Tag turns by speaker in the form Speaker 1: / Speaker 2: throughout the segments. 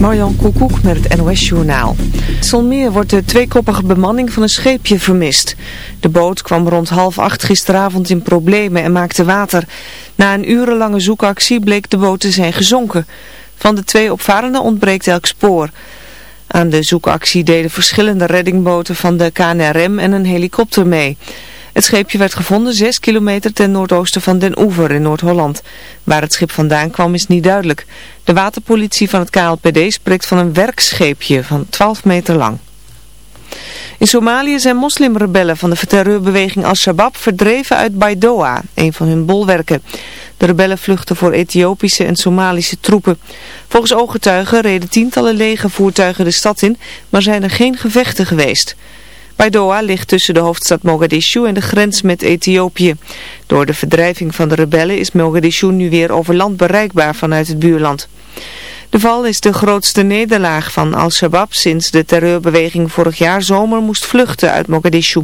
Speaker 1: Marjan Koekoek met het NOS Journaal. Solmeer wordt de tweekoppige bemanning van een scheepje vermist. De boot kwam rond half acht gisteravond in problemen en maakte water. Na een urenlange zoekactie bleek de boot te zijn gezonken. Van de twee opvarenden ontbreekt elk spoor. Aan de zoekactie deden verschillende reddingboten van de KNRM en een helikopter mee. Het scheepje werd gevonden 6 kilometer ten noordoosten van Den Oever in Noord-Holland. Waar het schip vandaan kwam is niet duidelijk. De waterpolitie van het KLPD spreekt van een werkscheepje van 12 meter lang. In Somalië zijn moslimrebellen van de terreurbeweging Al-Shabaab verdreven uit Baidoa, een van hun bolwerken. De rebellen vluchten voor Ethiopische en Somalische troepen. Volgens ooggetuigen reden tientallen legervoertuigen de stad in, maar zijn er geen gevechten geweest. Baidoa ligt tussen de hoofdstad Mogadishu en de grens met Ethiopië. Door de verdrijving van de rebellen is Mogadishu nu weer over land bereikbaar vanuit het buurland. De val is de grootste nederlaag van Al-Shabaab sinds de terreurbeweging vorig jaar zomer moest vluchten uit Mogadishu.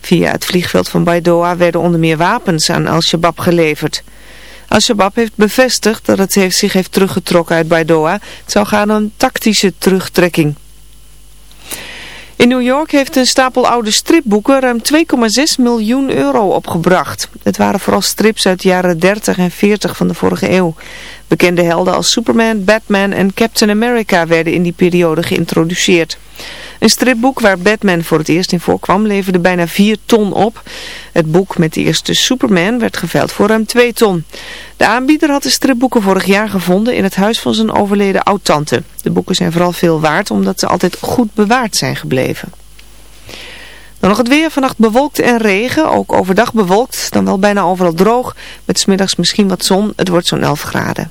Speaker 1: Via het vliegveld van Baidoa werden onder meer wapens aan Al-Shabaab geleverd. Al-Shabaab heeft bevestigd dat het zich heeft teruggetrokken uit Baidoa. Het zou gaan om een tactische terugtrekking. In New York heeft een stapel oude stripboeken ruim 2,6 miljoen euro opgebracht. Het waren vooral strips uit de jaren 30 en 40 van de vorige eeuw. Bekende helden als Superman, Batman en Captain America werden in die periode geïntroduceerd. Een stripboek waar Batman voor het eerst in voorkwam leverde bijna 4 ton op. Het boek met de eerste Superman werd geveild voor ruim 2 ton. De aanbieder had de stripboeken vorig jaar gevonden in het huis van zijn overleden oud-tante. De boeken zijn vooral veel waard omdat ze altijd goed bewaard zijn gebleven. Dan nog het weer, vannacht bewolkt en regen, ook overdag bewolkt, dan wel bijna overal droog, met smiddags misschien wat zon, het wordt zo'n 11 graden.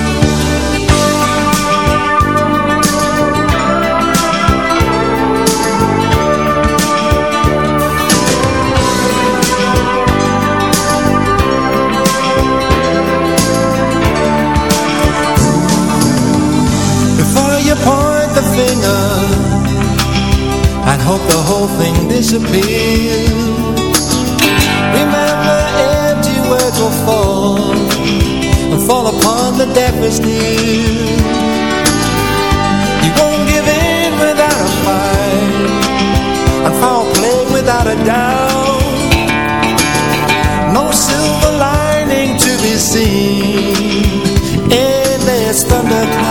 Speaker 2: Point And hope the whole thing disappears. Remember empty words will fall And fall upon the deafest ear. You won't give in without a fight And foul play without a doubt. No silver lining to be seen. In this thundercloud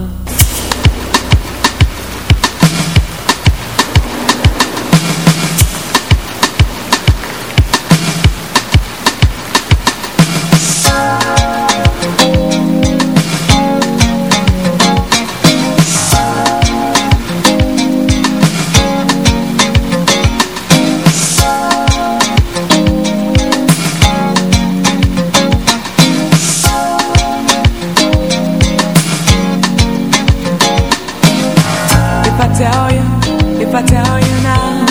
Speaker 3: tell you, if I tell you now.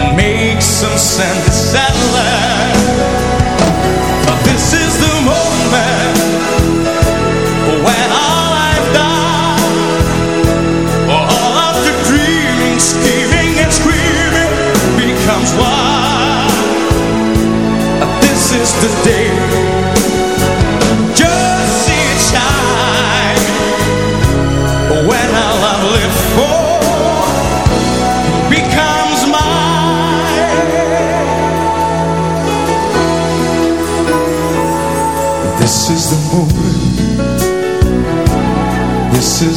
Speaker 4: and some sense at last. But this is the moment when all I've done, all of the dreaming, scheming and screaming becomes one. This is the day.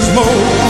Speaker 4: Sweetest moment.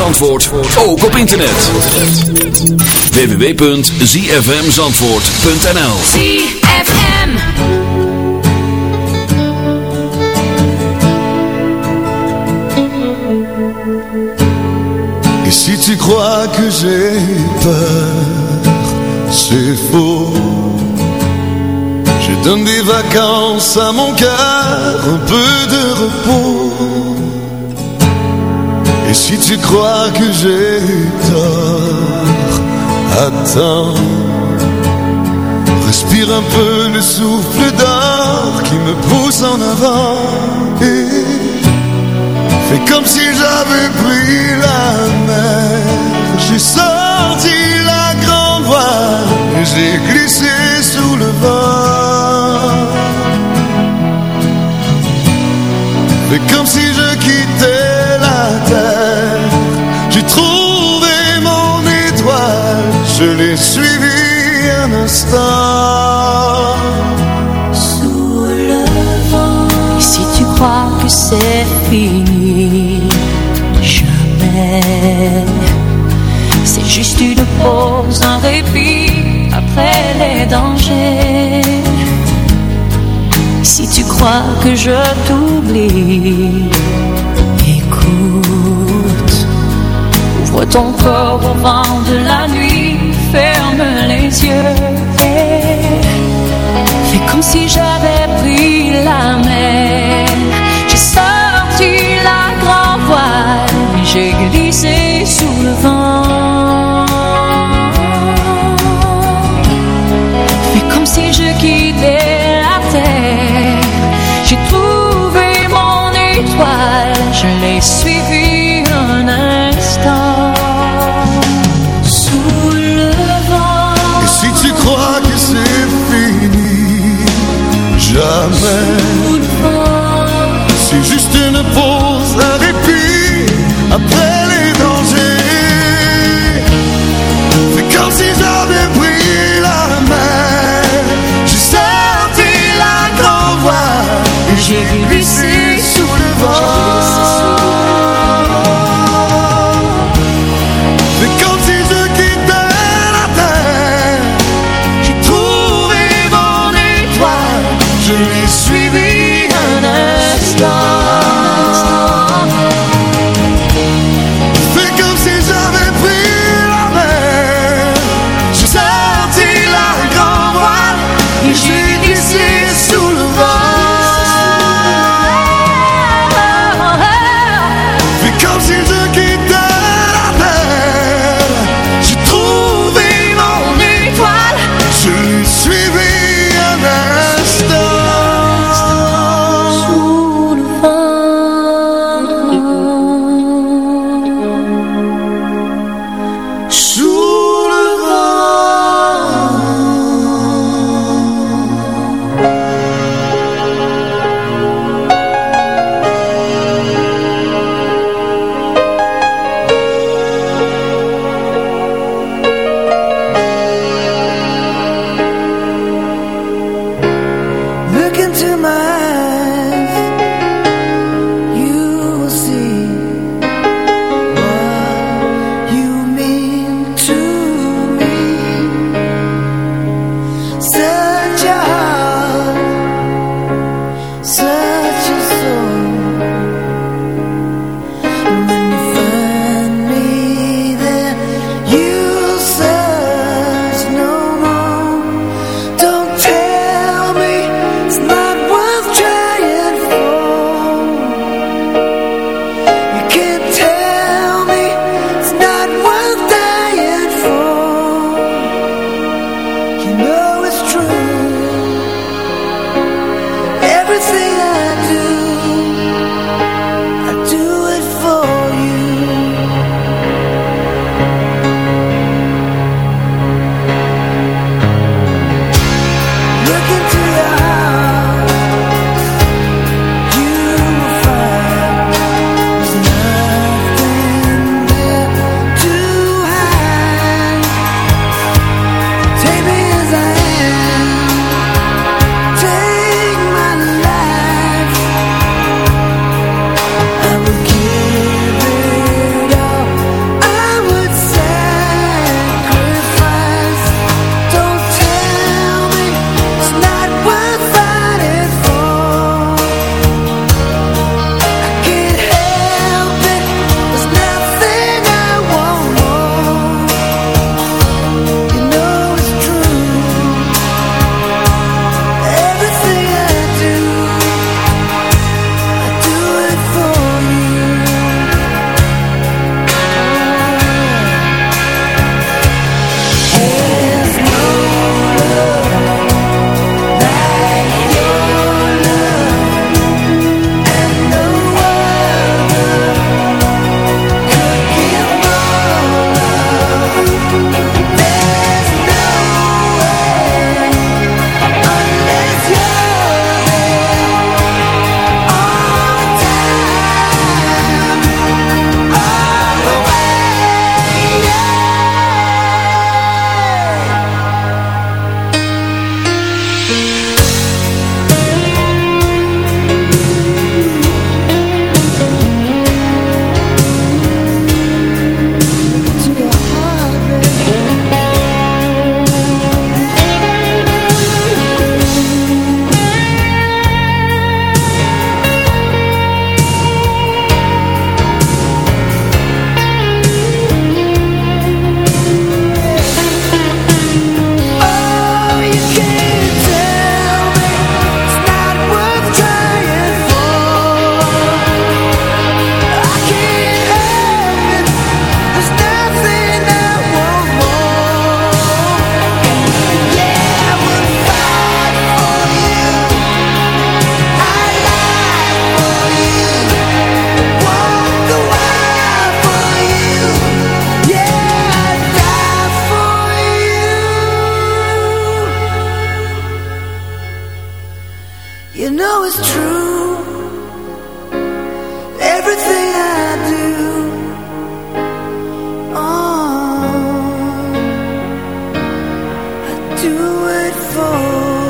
Speaker 5: ook op internet. www.zfmzandvoort.nl
Speaker 6: ZFM
Speaker 7: Et si tu crois que j'ai peur, c'est faux. Je donne des vacances à mon cœur, un peu de repos. Et si tu crois que j'ai tort, attends. Respire un peu le souffle d'or qui me pousse en avant. Et fais comme si j'avais pris la mer. J'ai sorti la grande voile et j'ai glissé sous le vent. Suivi un instant.
Speaker 8: Sous le vent, si tu crois que c'est fini, jamais. C'est juste une pause, un répit après les dangers. Si tu crois que je t'oublie, écoute, ouvre ton corps au vent de la les yeux fais comme si j'avais pris la mer.
Speaker 6: do it for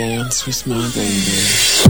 Speaker 6: dance with my baby.